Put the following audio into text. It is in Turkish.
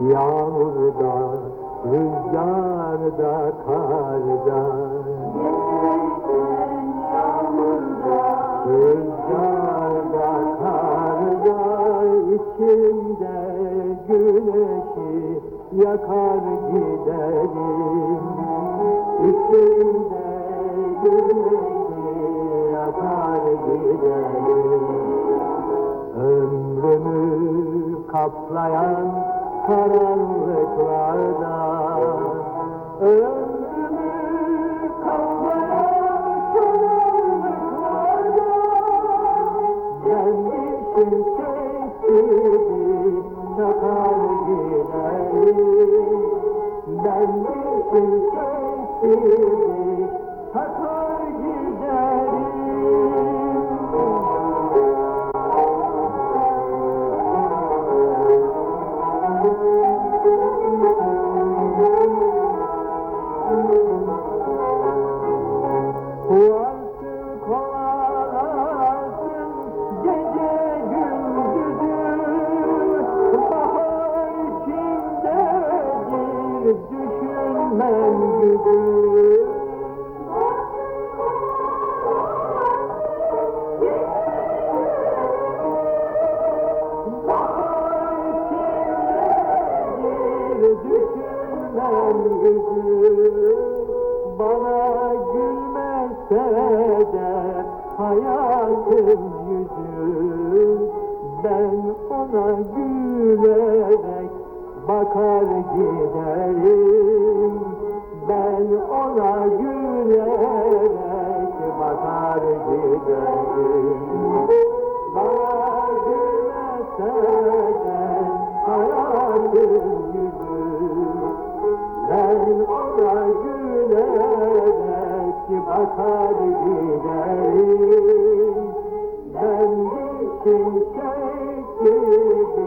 Yağmurda, rüzgarda, karda. Rüzgarda, karda içimde güneşi yakar giderim. İçimde güneşi yakar giderim. Ömrümü kaplayan karanlıklarda Ömrümü kaplayan karanlıklarda Ben şimşek gibi çakar giderim Ben bir şimşek Bana gülmese de hayatım yüzü Ben ona gülerek bakar giderim ben ona gülerek bakar giderim bana gülmese de hayatın ben ona gülerek bakar giderim ben gittim çektim